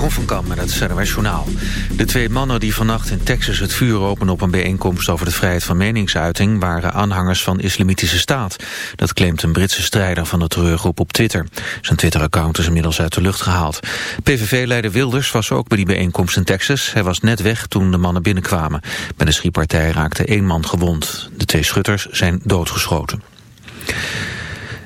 Jeroen met het. De twee mannen die vannacht in Texas het vuur openen op een bijeenkomst over de vrijheid van meningsuiting waren aanhangers van Islamitische Staat. Dat claimt een Britse strijder van de terreurgroep op Twitter. Zijn Twitter-account is inmiddels uit de lucht gehaald. PVV-leider Wilders was ook bij die bijeenkomst in Texas. Hij was net weg toen de mannen binnenkwamen. Bij de schietpartij raakte één man gewond. De twee schutters zijn doodgeschoten.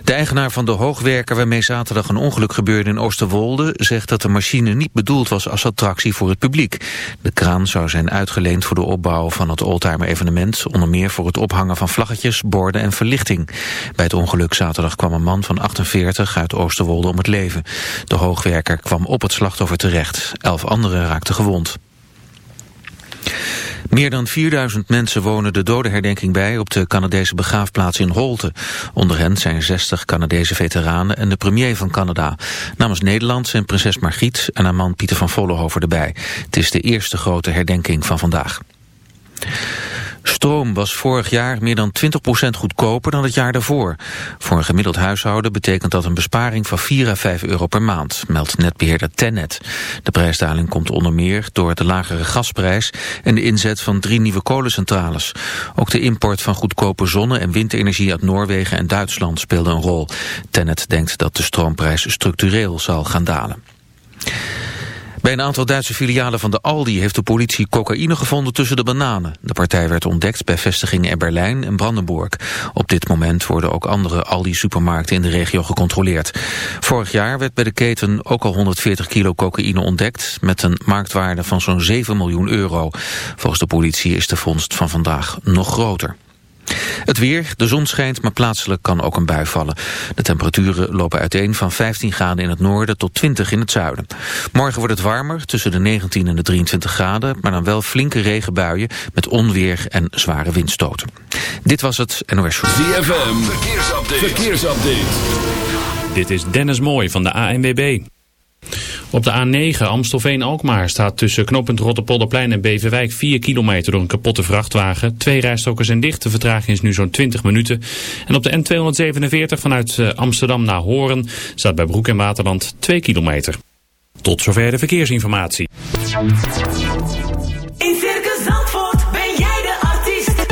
De eigenaar van de hoogwerker waarmee zaterdag een ongeluk gebeurde in Oosterwolde zegt dat de machine niet bedoeld was als attractie voor het publiek. De kraan zou zijn uitgeleend voor de opbouw van het oldtimer evenement, onder meer voor het ophangen van vlaggetjes, borden en verlichting. Bij het ongeluk zaterdag kwam een man van 48 uit Oosterwolde om het leven. De hoogwerker kwam op het slachtoffer terecht. Elf anderen raakten gewond. Meer dan 4000 mensen wonen de dodenherdenking bij op de Canadese begraafplaats in Holte. Onder hen zijn 60 Canadese veteranen en de premier van Canada. Namens Nederland zijn prinses Margriet en haar man Pieter van Vollenhoven erbij. Het is de eerste grote herdenking van vandaag. Stroom was vorig jaar meer dan 20% goedkoper dan het jaar daarvoor. Voor een gemiddeld huishouden betekent dat een besparing van 4 à 5 euro per maand, meldt netbeheerder Tennet. De prijsdaling komt onder meer door de lagere gasprijs en de inzet van drie nieuwe kolencentrales. Ook de import van goedkope zonne- en windenergie uit Noorwegen en Duitsland speelde een rol. Tennet denkt dat de stroomprijs structureel zal gaan dalen. Bij een aantal Duitse filialen van de Aldi heeft de politie cocaïne gevonden tussen de bananen. De partij werd ontdekt bij vestigingen in Berlijn en Brandenburg. Op dit moment worden ook andere Aldi-supermarkten in de regio gecontroleerd. Vorig jaar werd bij de keten ook al 140 kilo cocaïne ontdekt... met een marktwaarde van zo'n 7 miljoen euro. Volgens de politie is de vondst van vandaag nog groter. Het weer, de zon schijnt, maar plaatselijk kan ook een bui vallen. De temperaturen lopen uiteen van 15 graden in het noorden tot 20 in het zuiden. Morgen wordt het warmer, tussen de 19 en de 23 graden... maar dan wel flinke regenbuien met onweer en zware windstoten. Dit was het NOS Show. ZFM, verkeersupdate. verkeersupdate. Dit is Dennis Mooij van de ANWB. Op de A9 Amstelveen-Alkmaar staat tussen knooppunt Rotterpolderplein en Beverwijk 4 kilometer door een kapotte vrachtwagen. Twee rijstroken zijn dicht, de vertraging is nu zo'n 20 minuten. En op de N247 vanuit eh, Amsterdam naar Horen staat bij Broek en Waterland 2 kilometer. Tot zover de verkeersinformatie. In Circus Zandvoort ben jij de artiest.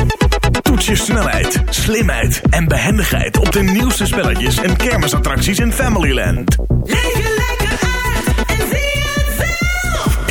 Toets je snelheid, slimheid en behendigheid op de nieuwste spelletjes en kermisattracties in Familyland. Leef je lekker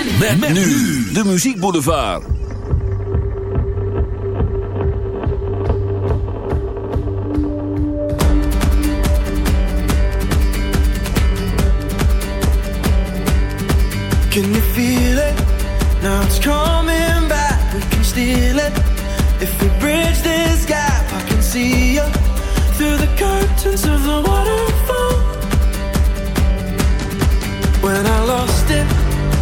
Met, met nu de Muziek Boulevard. Can you feel it? Now it's coming back. We can steal it. If we bridge this gap, I can see you through the curtains of the waterfall. When I lost it,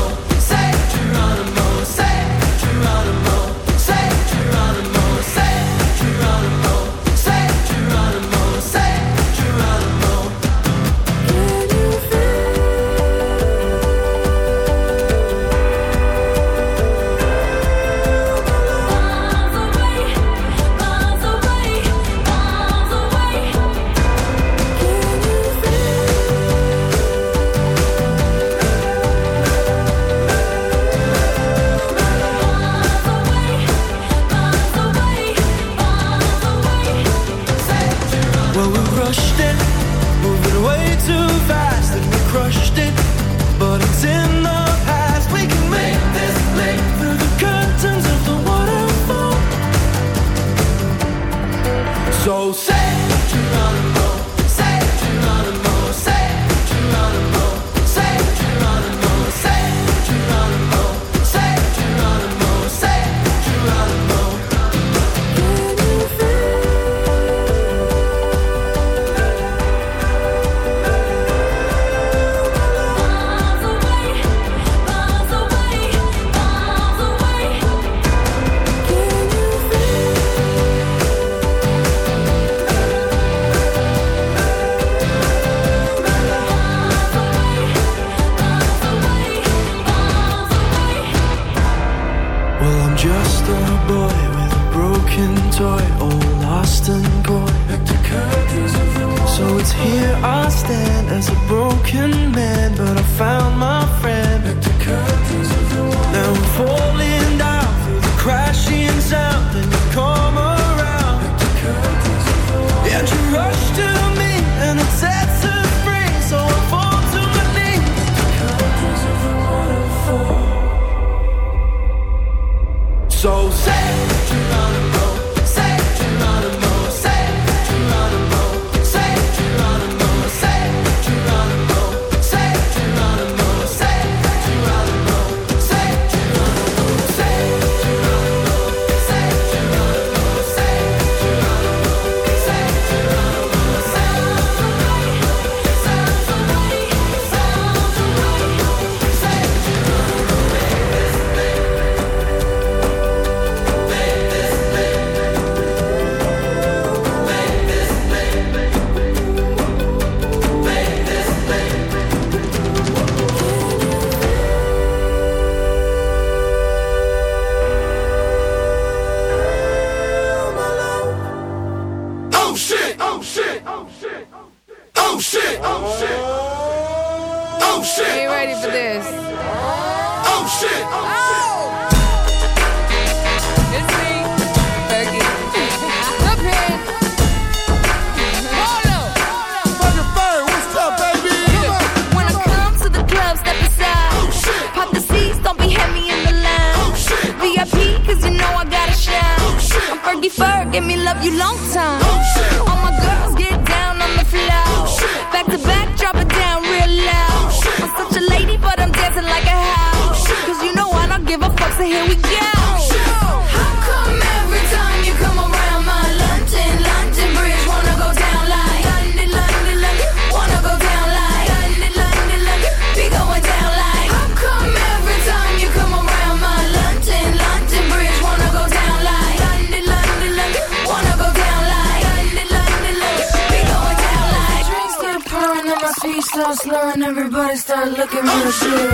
say was slow and everybody started looking real Oh shit.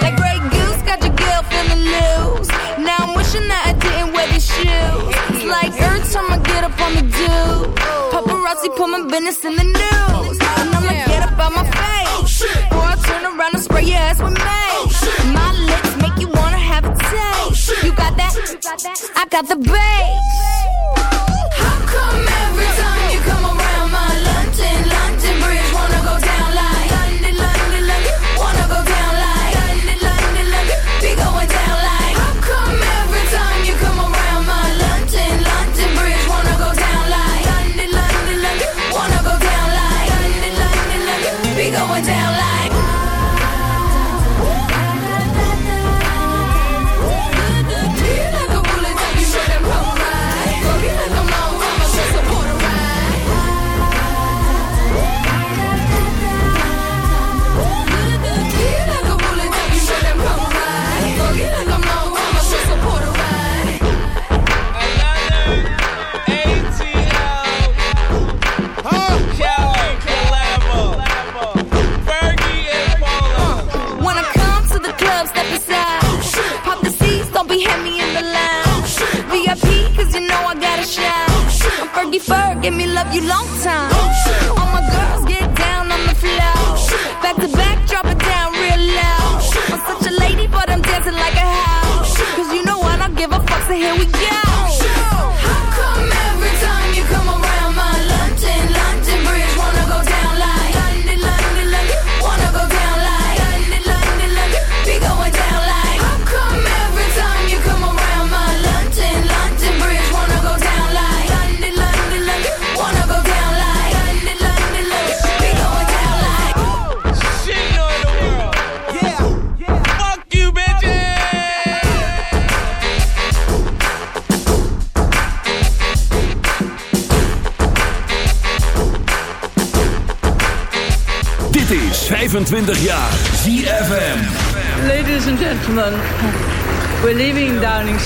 That gray goose got your girl feeling loose. Now I'm wishing that I didn't wear these shoes. It's like every time I get up on the do. Paparazzi put my business in the news. And I'ma get up out my face. Oh, or I turn around and spray your ass with mace. Oh, my lips make you wanna have a taste. Oh, you got that? I got the bass.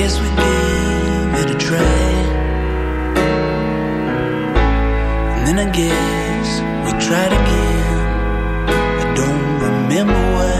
guess we gave it a try. And then I guess we tried again. I don't remember why.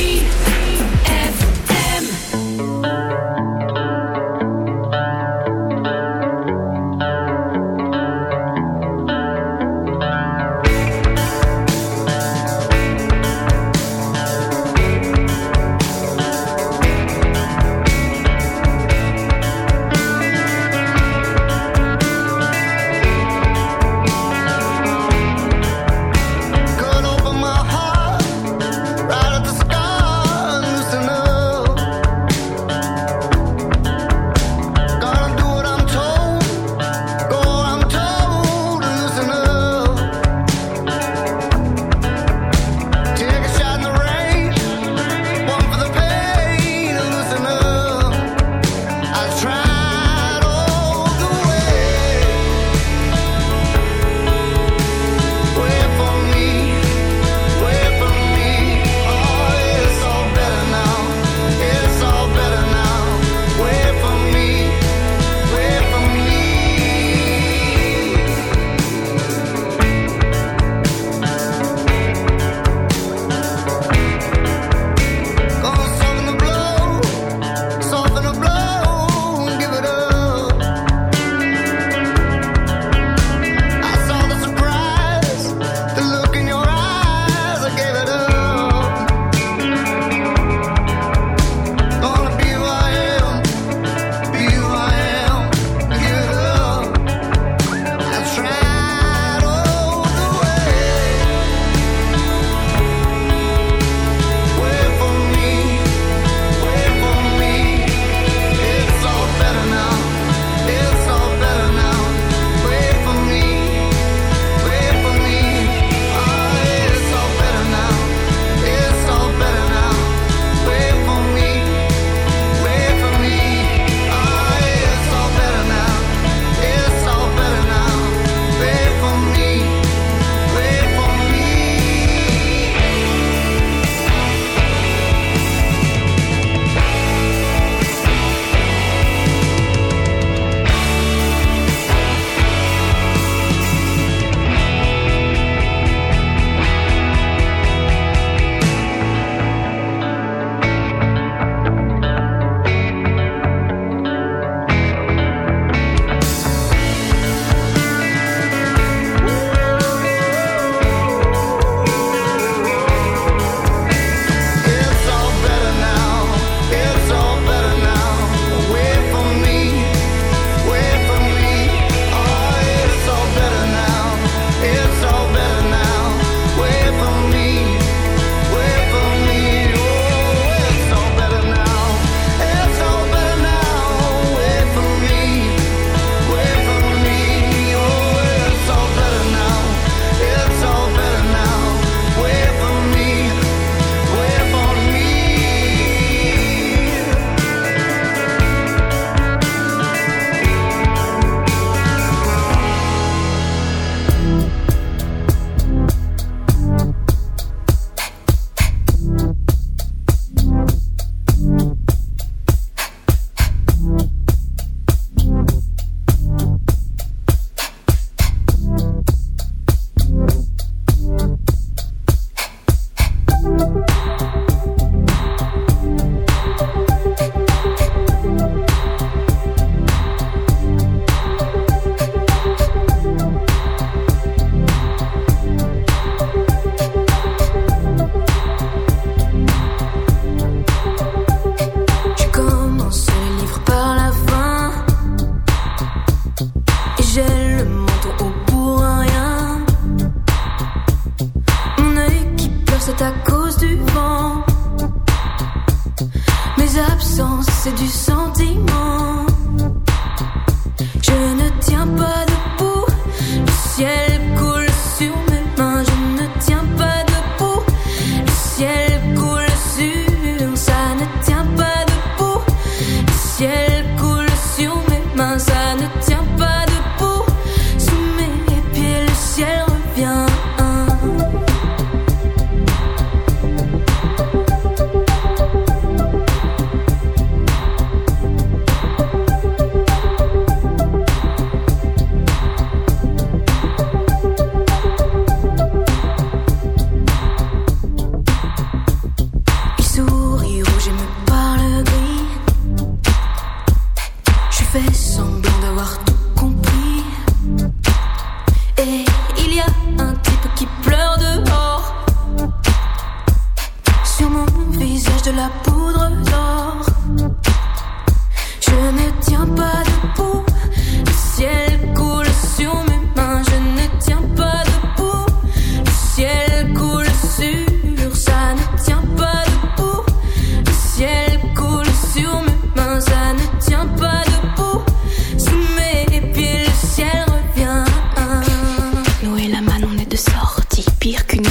me.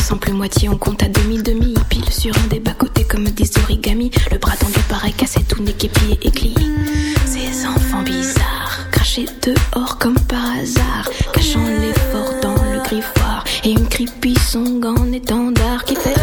En simple moitié, on compte à demi-demi. Pile sur un des bas-côtés comme des origamis. Le bras tendu paraît cassé, tout n'est qu'épié et. Ces enfants bizarres, crachés dehors comme par hasard. Cachant l'effort dans le griffoir. Et une creepy song en étendard qui fait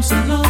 I'm so.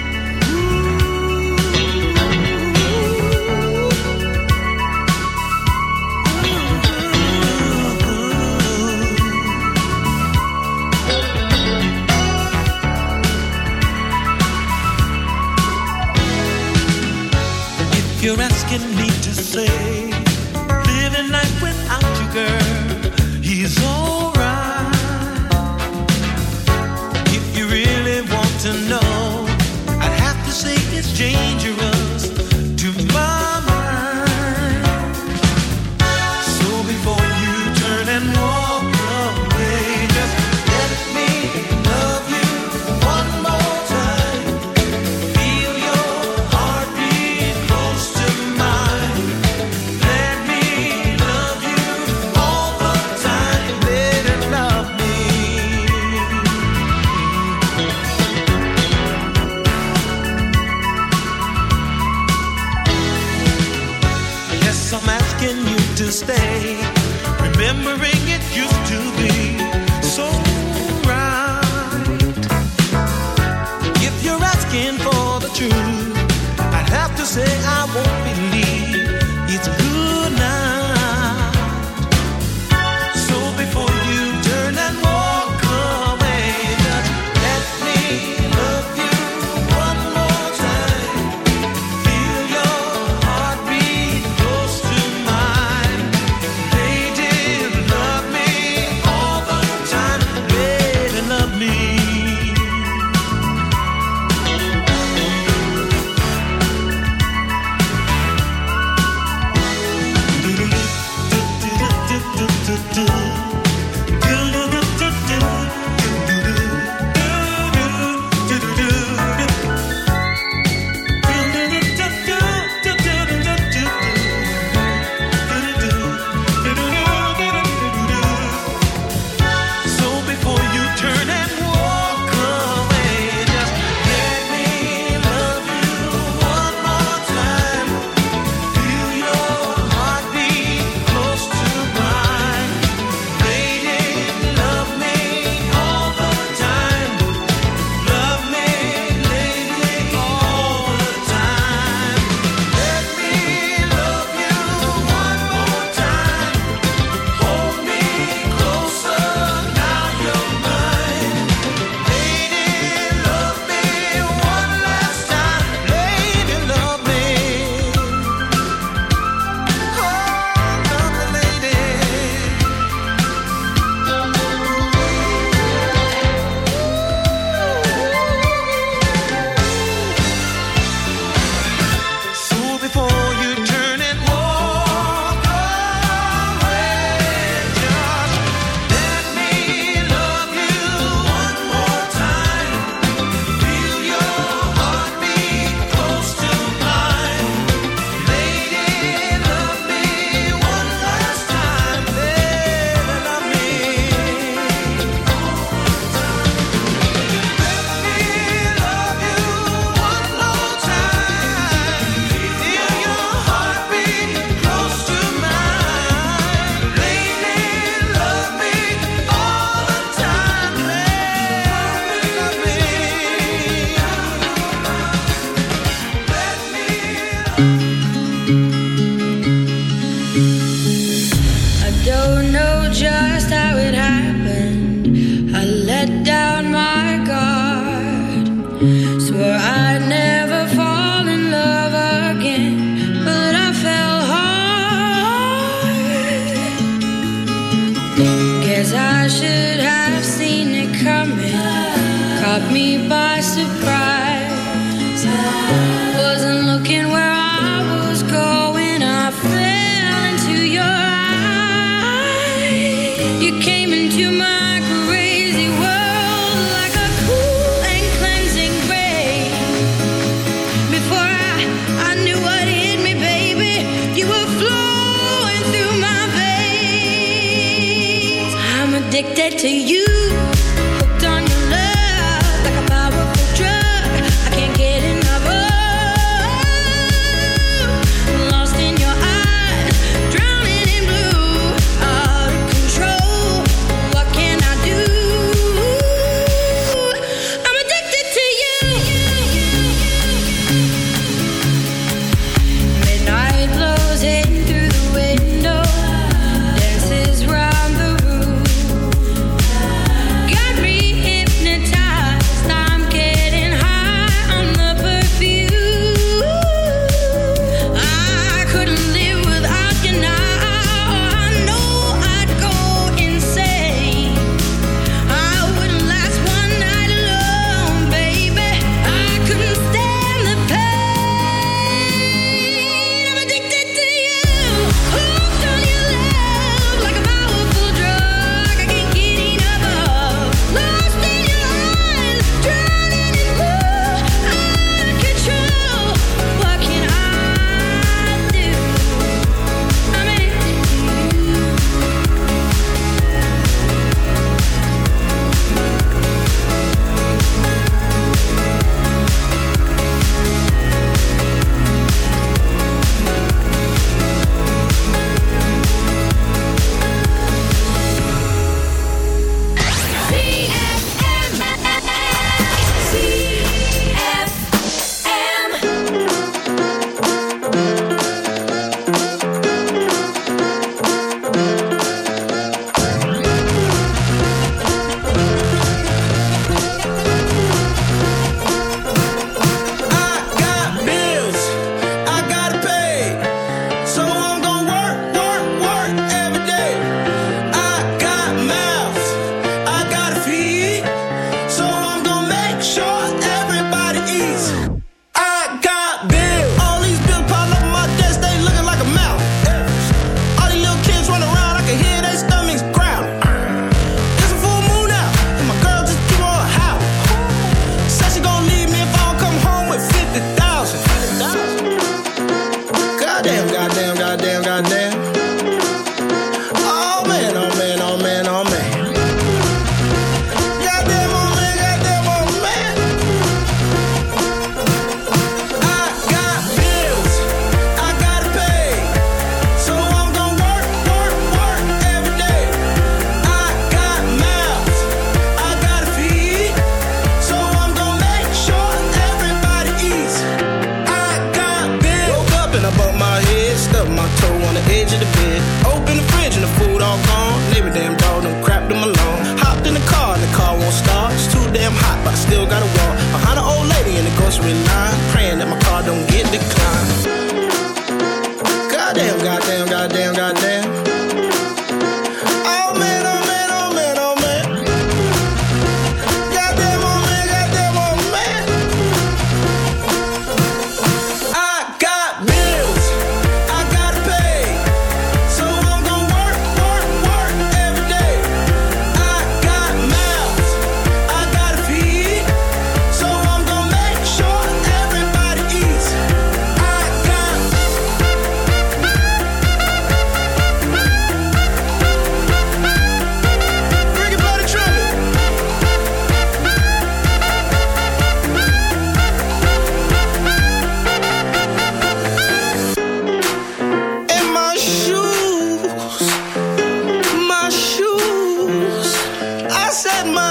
set my